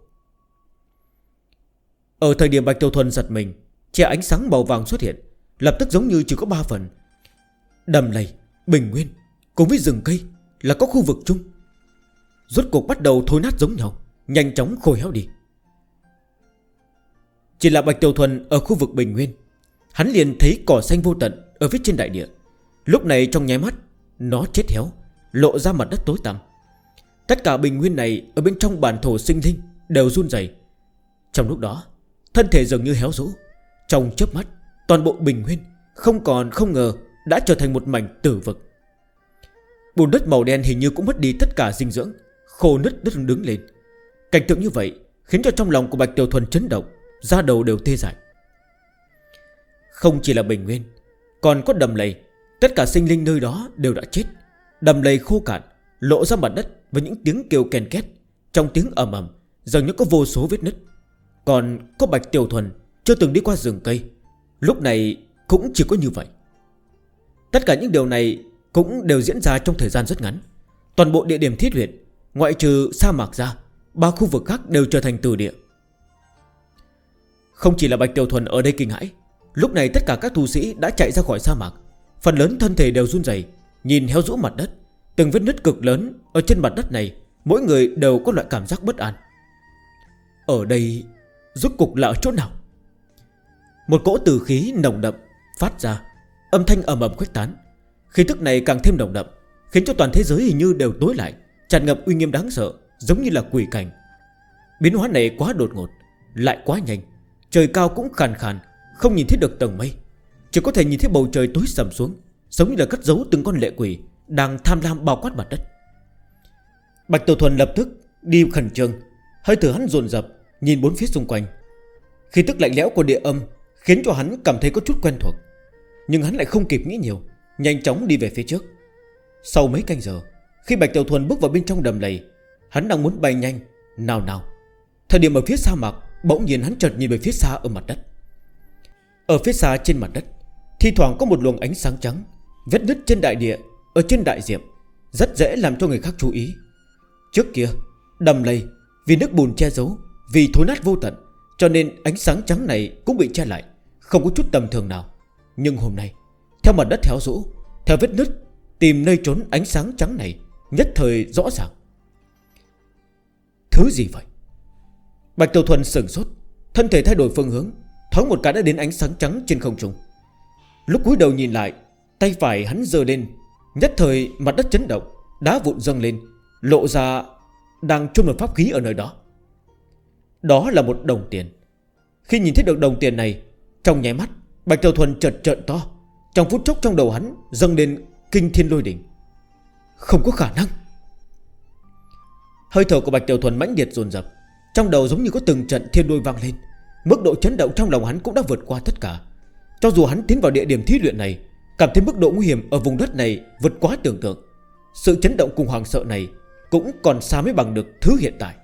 Ở thời điểm Bạch Tiểu Thuần giật mình Trẻ ánh sáng màu vàng xuất hiện Lập tức giống như chỉ có 3 phần. Đầm lầy, bình nguyên Cùng với rừng cây là có khu vực chung. Rốt cuộc bắt đầu thối nát giống nhau Nhanh chóng khôi héo đi. Chỉ là Bạch Tiểu Thuần ở khu vực bình nguyên Hắn liền thấy cỏ xanh vô tận Ở phía trên đại địa. Lúc này trong nháy mắt, Nó chết héo, Lộ ra mặt đất tối tăm. Tất cả bình nguyên này Ở bên trong bản thổ sinh linh Đều run dày Trong lúc đó, Thân thể dường như héo rũ. Trong chớp mắt, Toàn bộ bình nguyên, Không còn không ngờ, Đã trở thành một mảnh tử vực. Bùn đất màu đen hình như cũng mất đi tất cả dinh dưỡng, Khô nứt đất đứng lên. Cảnh tượng như vậy Khiến cho trong lòng của Bạch Tiểu Thuần chấn động, Da đầu đều tê dại. Không chỉ là bình nguyên, Còn có đầm lầy Tất cả sinh linh nơi đó đều đã chết. Đầm lầy khô cạn, Lộ ra mặt đất với những tiếng kêu kèn két. Trong tiếng ầm ầm, Dường như có vô số vết nứt. Còn có Bạch Tiểu Thuần chưa từng đi qua rừng cây. Lúc này cũng chỉ có như vậy. Tất cả những điều này Cũng đều diễn ra trong thời gian rất ngắn. Toàn bộ địa điểm thiết huyện Ngoại trừ sa mạc ra, Ba khu vực khác đều trở thành từ địa. Không chỉ là Bạch Tiểu Thuần ở đây kinh hãi, Lúc này tất cả các tu sĩ đã chạy ra khỏi sa mạc. Phần lớn thân thể đều run dày Nhìn heo rũ mặt đất. Từng vết nứt cực lớn Ở trên mặt đất này, Mỗi người đều có loại cảm giác bất an. Ở đây, Rốt cục là ở chỗ nào? Một cỗ từ khí nồng đậm Phát ra, Âm thanh ầm ầm khuếch tán. Khí tức này càng thêm nồng đậm, Khiến cho toàn thế giới hình như đều tối lại, Tràn ngập uy nghiêm đáng sợ, Giống như là quỷ cảnh. Biến hóa này quá đột ngột, Lại quá nhanh, Trời cao cũng khàn khàn, Không nhìn thấy được tầng mây. Chỉ có thể nhìn thấy bầu trời tối sầm xuống, Giống như là cất giấu từng con lệ quỷ Đang tham lam bao quát mặt đất. Bạch Tiểu Thuần lập tức đi khẩn trương, Hơi thở hắn dồn dập, Nhìn bốn phía xung quanh. Khi tức lạnh lẽo của địa âm Khiến cho hắn cảm thấy có chút quen thuộc, Nhưng hắn lại không kịp nghĩ nhiều, Nhanh chóng đi về phía trước. Sau mấy canh giờ, Khi Bạch Tiểu Thuần bước vào bên trong đầm lầy, Hắn đang muốn bay nhanh, Nào nào. Thời điểm ở phía xa mặt Bỗng nhiên hắn chợt nhìn về phía xa ở mặt đất. Ở phía xa trên mặt đất thì thoảng có một luồng ánh sáng trắng Vết nứt trên đại địa, Ở trên đại diệm, Rất dễ làm cho người khác chú ý. Trước kia, Đầm lầy Vì nước bùn che giấu, Vì thối nát vô tận, Cho nên ánh sáng trắng này cũng bị che lại, Không có chút tầm thường nào. Nhưng hôm nay, Theo mặt đất héo rũ, Theo vết nứt, Tìm nơi trốn ánh sáng trắng này Nhất thời rõ ràng. Thứ gì vậy? Bạch Tiểu Thuần sửng sốt, Thân thể thay đổi phương hướng, Thoáng một cái đã đến ánh sáng trắng trên không trung. Lúc cuối đầu nhìn lại, Tay phải hắn dơ lên. Nhất thời, mặt đất chấn động, Đá vụn dâng lên, Lộ ra đang trôn một pháp khí ở nơi đó. Đó là một đồng tiền. Khi nhìn thấy được đồng tiền này, Trong nháy mắt, Bạch Tiểu Thuần chợt trợn to. Trong phút chốc, trong đầu hắn dâng lên kinh thiên lôi đỉnh. Không có khả năng. Hơi thở của Bạch Tiểu Thuần mãnh liệt dồn dập. Trong đầu giống như có từng trận thiên đôi vang lên. Mức độ chấn động trong lòng hắn cũng đã vượt qua tất cả. Cho dù hắn tiến vào địa điểm thí luyện này, Cảm thấy mức độ nguy hiểm ở vùng đất này vượt quá tưởng tượng. Sự chấn động cùng hoàng sợ này Cũng còn xa mới bằng được thứ hiện tại.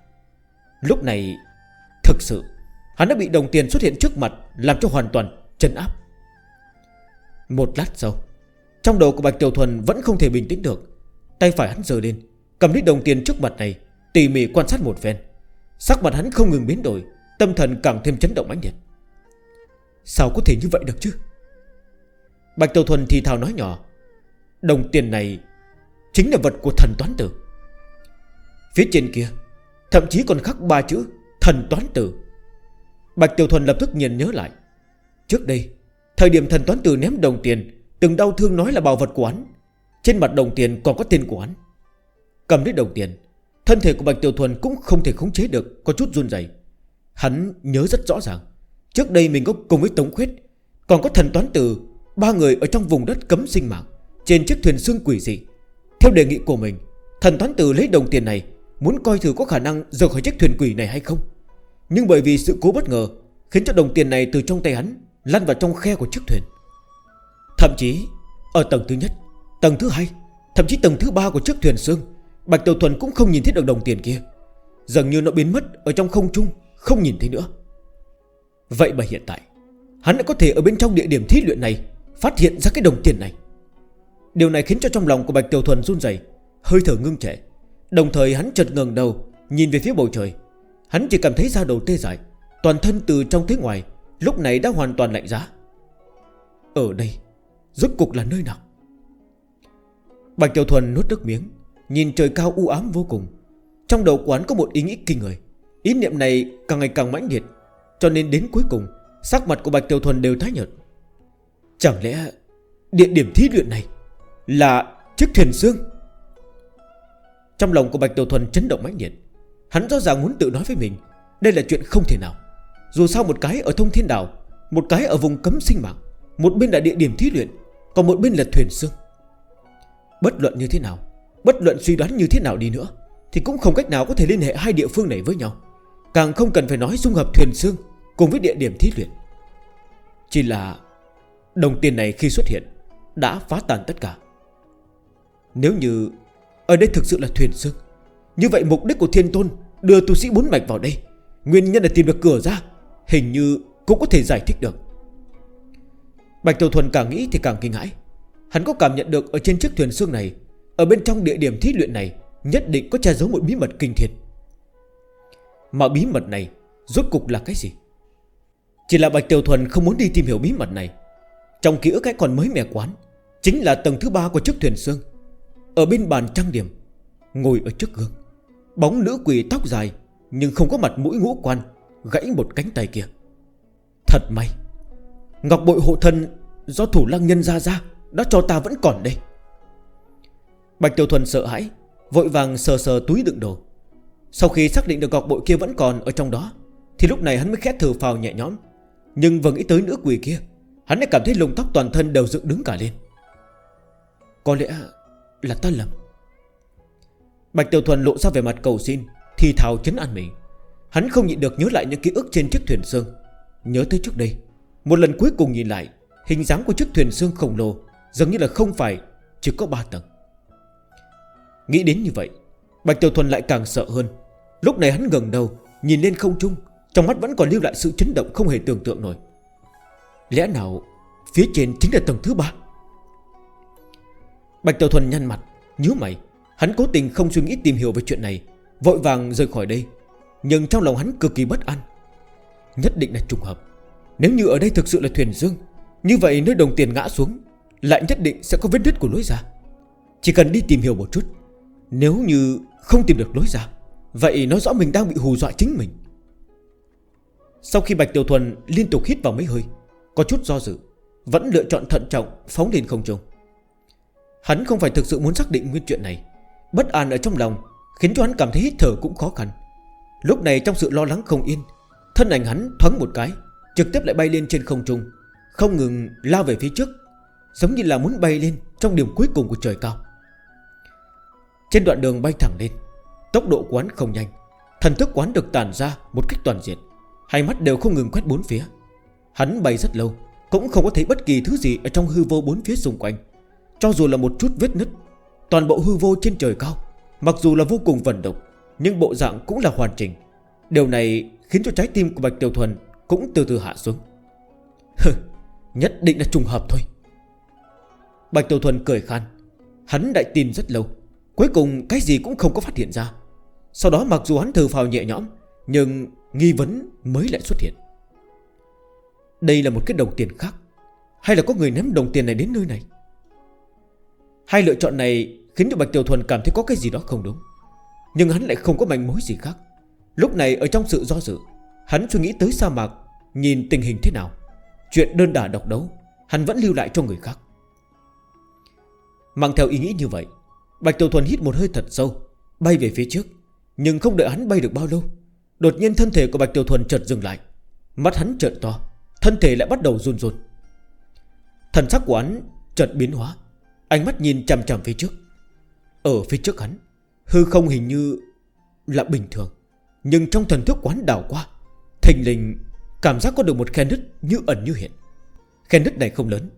Lúc này, Thực sự, Hắn đã bị đồng tiền xuất hiện trước mặt Làm cho hoàn toàn chân áp. Một lát sau, Trong đầu của Bạch Tiểu Thuần vẫn không thể bình tĩnh được. Tay phải hắn giờ lên, Cầm lấy đồng tiền trước mặt này, Tỉ mỉ quan sát một phen. Sắc mặt hắn không ngừng biến đổi, Tâm thần càng thêm chấn động mãnh nhiệt. Sao có thể như vậy được chứ? Bạch Tiểu Thuần thì thào nói nhỏ. Đồng tiền này Chính là vật của thần toán tử. Phía trên kia, Thậm chí còn khắc ba chữ Thần toán tử. Bạch Tiểu Thuần lập tức nhìn nhớ lại. Trước đây, Thời điểm thần toán tử ném đồng tiền, Từng đau thương nói là bảo vật của hắn. Trên mặt đồng tiền còn có tên của hắn. Cầm lấy đồng tiền, Thân thể của Bạch Tiểu Thuần cũng không thể khống chế được, Có chút run dày Hắn nhớ rất rõ ràng. Trước đây mình có cùng với Tống Khuyết, Còn có thần toán tử, Ba người ở trong vùng đất cấm sinh mạng, Trên chiếc thuyền xương quỷ dị. Theo đề nghị của mình, Thần toán tử lấy đồng tiền này, Muốn coi thử có khả năng rời khỏi chiếc thuyền quỷ này hay không. Nhưng bởi vì sự cố bất ngờ, Khiến cho đồng tiền này từ trong tay hắn Lăn vào trong khe của chiếc thuyền. Thậm chí, ở tầng thứ nhất, Tầng thứ hai, Thậm chí tầng thứ ba của chiếc thuyền xương, Bạch Tiểu Thuần cũng không nhìn thấy được đồng tiền kia. Dường như nó biến mất ở trong không trung, Không nhìn thấy nữa. Vậy mà hiện tại, Hắn đã có thể ở bên trong địa điểm thí luyện này Phát hiện ra cái đồng tiền này. Điều này khiến cho trong lòng của Bạch Tiểu Thuần run dày Hơi thở ngưng trệ. Đồng thời hắn chợt ngừng đầu, Nhìn về phía bầu trời. Hắn chỉ cảm thấy da đầu tê dại, Toàn thân từ trong tới ngoài, Lúc này đã hoàn toàn lạnh giá. Ở đây, Rốt cục là nơi nào? Bạch Tiểu Thuần nuốt nước miếng, Nhìn trời cao u ám vô cùng. Trong đầu quán có một ý nghĩ kinh người. Ý niệm này càng ngày càng mãnh liệt. Cho nên đến cuối cùng, Sắc mặt của Bạch Tiểu Thuần đều thái nhợt. Chẳng lẽ địa điểm thí luyện này Là chiếc thuyền xương? Trong lòng của Bạch Tiểu Thuần chấn động mãnh liệt. Hắn rõ ràng muốn tự nói với mình, Đây là chuyện không thể nào. Dù sao một cái ở thông thiên đảo, Một cái ở vùng cấm sinh mạng, Một bên là địa điểm thí luyện, Còn một bên là thuyền xương. Bất luận như thế nào, Bất luận suy đoán như thế nào đi nữa, Thì cũng không cách nào có thể liên hệ hai địa phương này với nhau. Càng không cần phải nói dung hợp thuyền xương. Cùng với địa điểm thí luyện, Chỉ là Đồng tiền này khi xuất hiện Đã phá tàn tất cả. Nếu như Ở đây thực sự là thuyền sức Như vậy mục đích của thiên tôn Đưa tu sĩ bốn mạch vào đây, Nguyên nhân là tìm được cửa ra, Hình như cũng có thể giải thích được. Bạch Tiểu Thuần càng nghĩ thì càng kinh hãi. Hắn có cảm nhận được ở trên chiếc thuyền xương này, Ở bên trong địa điểm thí luyện này, Nhất định có che giấu một bí mật kinh thiệt Mà bí mật này Rốt cục là cái gì? Chỉ là Bạch Tiểu Thuần không muốn đi tìm hiểu bí mật này. Trong ký ức cái còn mới mẻ quán, Chính là tầng thứ ba của chiếc thuyền xương. Ở bên bàn trang điểm, Ngồi ở trước gương, Bóng nữ quỷ tóc dài, Nhưng không có mặt mũi ngũ quan, Gãy một cánh tay kia. Thật may, Ngọc bội hộ thân do thủ lăng nhân ra ra Đã cho ta vẫn còn đây. Bạch Tiểu Thuần sợ hãi, Vội vàng sờ sờ túi đựng đồ. Sau khi xác định được ngọc bội kia vẫn còn ở trong đó, Thì lúc này hắn mới khét thử phào nhẹ nhõm. Nhưng vừa nghĩ tới nữ quỷ kia, Hắn lại cảm thấy lông tóc toàn thân đều dựng đứng cả lên. Có lẽ là ta lầm. Bạch Tiểu Thuần lộ ra về mặt cầu xin, Thì thào chấn an mình. Hắn không nhịn được nhớ lại những ký ức trên chiếc thuyền xương. Nhớ tới trước đây, Một lần cuối cùng nhìn lại, Hình dáng của chiếc thuyền xương khổng lồ giống như là không phải, Chỉ có 3 tầng. Nghĩ đến như vậy, Bạch Tiểu Thuần lại càng sợ hơn. Lúc này hắn gần đầu, Nhìn lên không trung trong mắt vẫn còn lưu lại sự chấn động không hề tưởng tượng nổi. Lẽ nào Phía trên chính là tầng thứ ba? Bạch Tiểu Thuần nhăn mặt nhớ mày. Hắn cố tình không suy nghĩ tìm hiểu về chuyện này, Vội vàng rời khỏi đây. Nhưng trong lòng hắn cực kỳ bất an. Nhất định là trùng hợp. Nếu như ở đây thực sự là thuyền dương, Như vậy nơi đồng tiền ngã xuống, Lại nhất định sẽ có vết đứt của lối ra. Chỉ cần đi tìm hiểu một chút. Nếu như không tìm được lối ra, Vậy nói rõ mình đang bị hù dọa chính mình. Sau khi Bạch Tiểu Thuần liên tục hít vào mấy hơi, Có chút do dự, Vẫn lựa chọn thận trọng phóng lên không trung. Hắn không phải thực sự muốn xác định nguyên chuyện này. Bất an ở trong lòng Khiến cho hắn cảm thấy hít thở cũng khó khăn. Lúc này trong sự lo lắng không yên, Thân ảnh hắn thoáng một cái, Trực tiếp lại bay lên trên không trung, Không ngừng lao về phía trước, Giống như là muốn bay lên trong điểm cuối cùng của trời cao. Trên đoạn đường bay thẳng lên, Tốc độ quán không nhanh, Thần thức quán được tàn ra một cách toàn diện. Hai mắt đều không ngừng quét bốn phía. Hắn bay rất lâu, Cũng không có thấy bất kỳ thứ gì ở trong hư vô bốn phía xung quanh. Cho dù là một chút vết nứt, Toàn bộ hư vô trên trời cao, Mặc dù là vô cùng vận động, Nhưng bộ dạng cũng là hoàn chỉnh. Điều này khiến cho trái tim của Bạch Tiểu Thuần Cũng từ từ hạ xuống. Nhất định là trùng hợp thôi. Bạch Tiểu Thuần cười khan. Hắn đã tìm rất lâu, Cuối cùng cái gì cũng không có phát hiện ra. Sau đó mặc dù hắn thử phào nhẹ nhõm, Nhưng Nghi vấn mới lại xuất hiện. Đây là một cái đồng tiền khác, Hay là có người ném đồng tiền này đến nơi này? Hai lựa chọn này Khiến cho Bạch Tiểu Thuần cảm thấy có cái gì đó không đúng. Nhưng hắn lại không có manh mối gì khác. Lúc này ở trong sự do dự, Hắn suy nghĩ tới sa mạc, Nhìn tình hình thế nào. Chuyện đơn đả độc đấu, Hắn vẫn lưu lại cho người khác. Mang theo ý nghĩ như vậy, Bạch Tiểu Thuần hít một hơi thật sâu, Bay về phía trước, Nhưng không đợi hắn bay được bao lâu Đột nhiên thân thể của Bạch Tiểu Thuần chợt dừng lại. Mắt hắn trợn to, Thân thể lại bắt đầu run run. Thần sắc của hắn chợt biến hóa, Ánh mắt nhìn chằm chằm phía trước. Ở phía trước hắn, Hư không hình như là bình thường, Nhưng trong thần thức quán đảo qua Thành lình cảm giác có được một khe nứt như ẩn như hiện. Khe nứt này không lớn,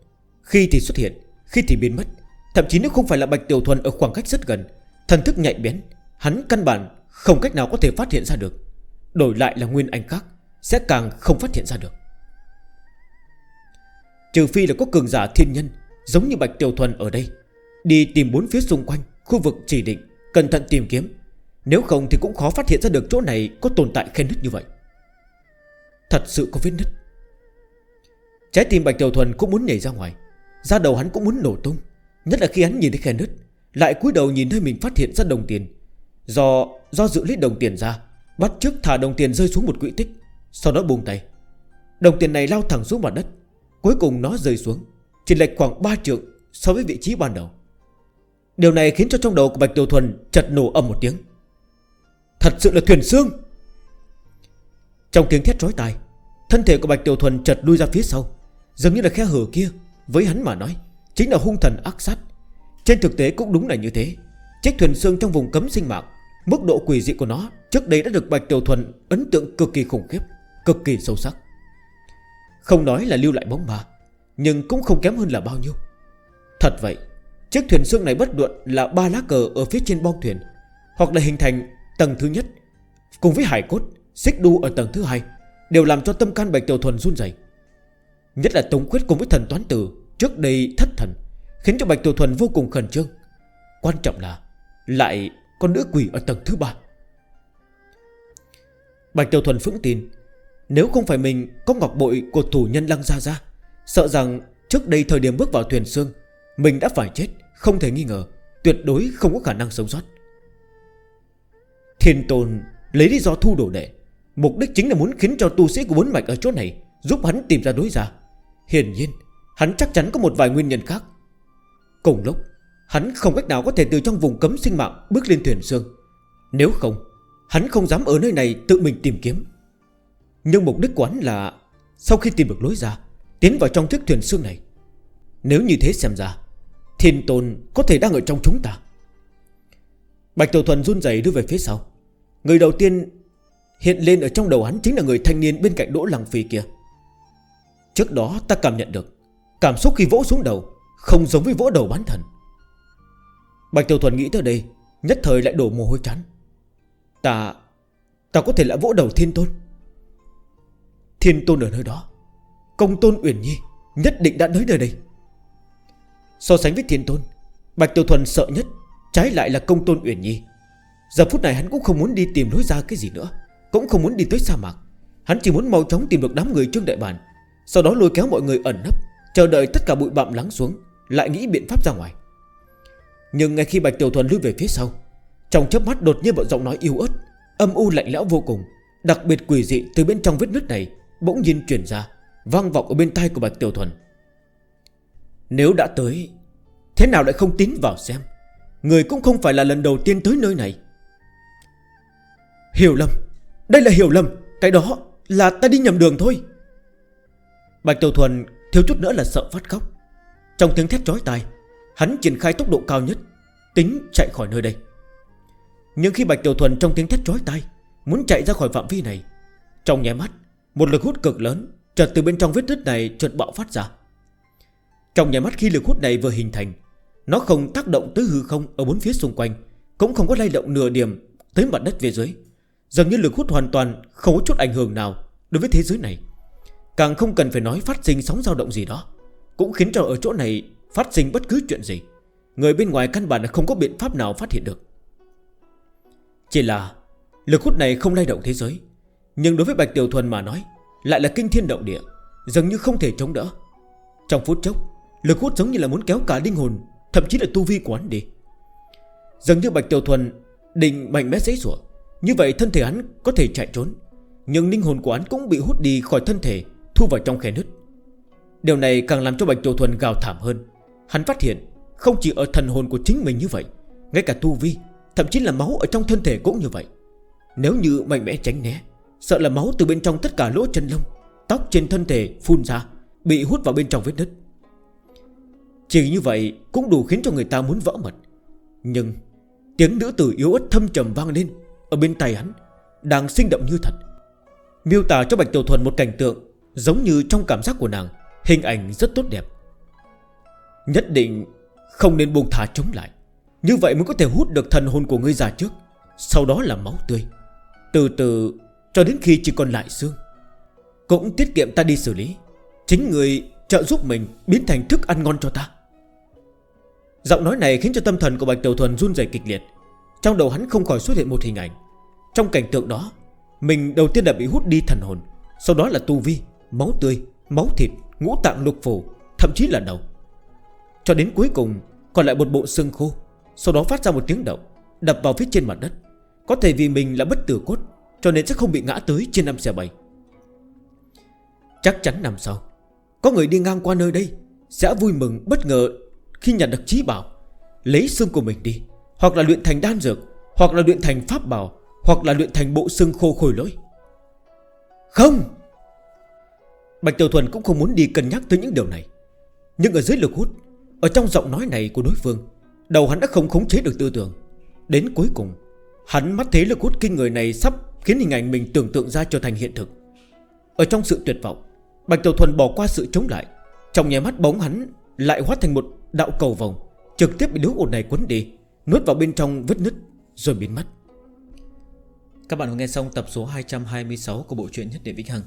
Khi thì xuất hiện, Khi thì biến mất. Thậm chí nếu không phải là Bạch Tiểu Thuần ở khoảng cách rất gần, Thần thức nhạy bén, Hắn căn bản không cách nào có thể phát hiện ra được. Đổi lại là nguyên anh khác, Sẽ càng không phát hiện ra được. Trừ phi là có cường giả thiên nhân, Giống như Bạch Tiểu Thuần ở đây, Đi tìm bốn phía xung quanh Khu vực chỉ định, Cẩn thận tìm kiếm. Nếu không thì cũng khó phát hiện ra được chỗ này Có tồn tại khen nứt như vậy. Thật sự có vết nứt. Trái tim Bạch Tiểu Thuần cũng muốn nhảy ra ngoài. Ra đầu hắn cũng muốn nổ tung, Nhất là khi hắn nhìn thấy khen nứt, Lại cúi đầu nhìn nơi mình phát hiện ra đồng tiền. Do do dự lấy đồng tiền ra Bắt trước thả đồng tiền rơi xuống một quỹ tích, Sau đó buông tay. Đồng tiền này lao thẳng xuống mặt đất, Cuối cùng nó rơi xuống, Chỉ lệch khoảng 3 trượng so với vị trí ban đầu. Điều này khiến cho trong đầu của Bạch Tiểu Thuần Chật nổ âm một tiếng. Thật sự là thuyền xương! Trong tiếng thét trói tai, Thân thể của Bạch Tiểu Thuần chật đuôi ra phía sau giống như là khe hở kia, Với hắn mà nói, Chính là hung thần ác sát. Trên thực tế cũng đúng là như thế. Chiếc thuyền xương trong vùng cấm sinh mạng Mức độ quỷ dị của nó Trước đây đã được Bạch Tiểu Thuần Ấn tượng cực kỳ khủng khiếp, Cực kỳ sâu sắc. Không nói là lưu lại bóng ma, Nhưng cũng không kém hơn là bao nhiêu. Thật vậy, Chiếc thuyền xương này bất luận là ba lá cờ ở phía trên bong thuyền, Hoặc là hình thành tầng thứ nhất, Cùng với hải cốt, Xích đu ở tầng thứ hai, Đều làm cho tâm can Bạch Tiểu Thuần run rẩy. Nhất là Tống Quyết cùng với thần toán tử Trước đây thất thần, Khiến cho Bạch Tiểu Thuần vô cùng khẩn trương. Quan trọng là Lại con nữ quỷ ở tầng thứ ba. Bạch Tiểu Thuần vững tin, Nếu không phải mình có ngọc bội của thủ nhân lăng ra ra Sợ rằng trước đây thời điểm bước vào thuyền xương, Mình đã phải chết, Không thể nghi ngờ, Tuyệt đối không có khả năng sống sót. Thiên Tôn lấy lý do thu đổ đệ, Mục đích chính là muốn khiến cho tu sĩ của bốn mạch ở chỗ này Giúp hắn tìm ra đối ra. Hiển nhiên, Hắn chắc chắn có một vài nguyên nhân khác. Cùng lúc Hắn không cách nào có thể từ trong vùng cấm sinh mạng Bước lên thuyền sương. Nếu không, Hắn không dám ở nơi này tự mình tìm kiếm. Nhưng mục đích của hắn là, Sau khi tìm được lối ra, Tiến vào trong chiếc thuyền sương này. Nếu như thế xem ra, Thiên tôn có thể đang ở trong chúng ta. Bạch Tiểu Thuần run dày đưa về phía sau. Người đầu tiên hiện lên ở trong đầu hắn Chính là người thanh niên bên cạnh Đỗ Lăng Phi kia. Trước đó ta cảm nhận được Cảm xúc khi vỗ xuống đầu Không giống với vỗ đầu bán thần. Bạch Tiểu Thuần nghĩ tới đây, Nhất thời lại đổ mồ hôi chán. Ta Ta có thể là vỗ đầu thiên tôn. Thiên tôn ở nơi đó, Công tôn Uyển Nhi Nhất định đã tới nơi đây. So sánh với thiên tôn, Bạch Tiểu Thuần sợ nhất Trái lại là công tôn Uyển Nhi. Giờ phút này hắn cũng không muốn đi tìm lối ra cái gì nữa, Cũng không muốn đi tới sa mạc. Hắn chỉ muốn mau chóng tìm được đám người Trương Đại Bản, Sau đó lôi kéo mọi người ẩn nấp, Chờ đợi tất cả bụi bạm lắng xuống, Lại nghĩ biện pháp ra ngoài. Nhưng ngay khi Bạch Tiểu Thuần lưu về phía sau, Trong chớp mắt đột nhiên một giọng nói yếu ớt, Âm u lạnh lẽo vô cùng, Đặc biệt quỷ dị từ bên trong vết nứt này Bỗng nhiên chuyển ra, Vang vọng ở bên tay của Bạch Tiểu Thuần. Nếu đã tới, Thế nào lại không tín vào xem? Người cũng không phải là lần đầu tiên tới nơi này. Hiểu lầm, Đây là hiểu lầm, Cái đó là ta đi nhầm đường thôi. Bạch Tiểu Thuần thiếu chút nữa là sợ phát khóc. Trong tiếng thét trói tai Hắn triển khai tốc độ cao nhất, Tính chạy khỏi nơi đây. Nhưng khi Bạch Tiểu Thuần trong tiếng thét trói tay Muốn chạy ra khỏi phạm vi này, Trong nháy mắt, Một lực hút cực lớn Chợt từ bên trong vết nứt này chợt bạo phát ra. Trong nháy mắt khi lực hút này vừa hình thành, Nó không tác động tới hư không Ở bốn phía xung quanh, Cũng không có lay động nửa điểm Tới mặt đất về dưới. Dường như lực hút hoàn toàn không có chút ảnh hưởng nào Đối với thế giới này. Càng không cần phải nói phát sinh sóng dao động gì đó, Cũng khiến cho ở chỗ này Phát sinh bất cứ chuyện gì, Người bên ngoài căn bản không có biện pháp nào phát hiện được. Chỉ là, Lực hút này không lay động thế giới, Nhưng đối với Bạch Tiểu Thuần mà nói, Lại là kinh thiên động địa, Dường như không thể chống đỡ. Trong phút chốc, Lực hút giống như là muốn kéo cả linh hồn, Thậm chí là tu vi của hắn đi. Dường như Bạch Tiểu Thuần Định mạnh mẽ giấy dụa Như vậy thân thể hắn có thể chạy trốn, Nhưng linh hồn của hắn cũng bị hút đi khỏi thân thể, Thu vào trong khe nứt. Điều này càng làm cho Bạch Tiểu Thuần gào thảm hơn. Hắn phát hiện Không chỉ ở thần hồn của chính mình như vậy, Ngay cả tu vi, Thậm chí là máu ở trong thân thể cũng như vậy. Nếu như mạnh mẽ tránh né, Sợ là máu từ bên trong tất cả lỗ chân lông, Tóc trên thân thể phun ra, Bị hút vào bên trong vết nứt. Chỉ như vậy cũng đủ khiến cho người ta muốn vỡ mật. Nhưng Tiếng nữ tử yếu ớt thâm trầm vang lên Ở bên tay hắn, Đang sinh động như thật. Miêu tả cho Bạch Tiểu Thuần một cảnh tượng Giống như trong cảm giác của nàng, Hình ảnh rất tốt đẹp. Nhất định không nên buông thả chống lại. Như vậy mới có thể hút được thần hồn của ngươi ra trước. Sau đó là máu tươi. Từ từ cho đến khi chỉ còn lại xương. Cũng tiết kiệm ta đi xử lý. Chính người trợ giúp mình biến thành thức ăn ngon cho ta. Giọng nói này khiến cho tâm thần của Bạch Tiểu Thuần run dày kịch liệt. Trong đầu hắn không khỏi xuất hiện một hình ảnh. Trong cảnh tượng đó Mình đầu tiên đã bị hút đi thần hồn. Sau đó là tu vi, máu tươi, máu thịt, ngũ tạng lục phủ Thậm chí là đầu. Cho đến cuối cùng, còn lại một bộ xương khô, Sau đó phát ra một tiếng động, Đập vào phía trên mặt đất. Có thể vì mình là bất tử cốt, Cho nên sẽ không bị ngã tới trên năm xe 7 Chắc chắn năm sau, Có người đi ngang qua nơi đây, Sẽ vui mừng bất ngờ khi nhận được trí bảo, Lấy xương của mình đi, Hoặc là luyện thành đan dược, Hoặc là luyện thành pháp bảo, Hoặc là luyện thành bộ xương khô khôi lỗi. Không! Bạch Tiểu Thuần cũng không muốn đi cân nhắc tới những điều này, Nhưng ở dưới lực hút ở trong giọng nói này của đối phương, Đầu hắn đã không khống chế được tư tưởng. Đến cuối cùng, Hắn mắt thế lực hút kinh người này sắp Khiến hình ảnh mình tưởng tượng ra trở thành hiện thực. Ở trong sự tuyệt vọng, Bạch Tiểu Thuần bỏ qua sự chống lại. Trong nhà mắt bóng hắn lại hóa thành một đạo cầu vòng Trực tiếp bị đứa ổn này quấn đi, Nuốt vào bên trong vứt nứt Rồi biến mất. Các bạn vừa nghe xong tập số 226 của bộ truyện Nhất Địa Vĩnh Hằng.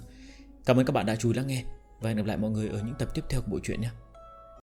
Cảm ơn các bạn đã chú ý lắng nghe Và hẹn gặp lại mọi người ở những tập tiếp theo của bộ truyện nhé.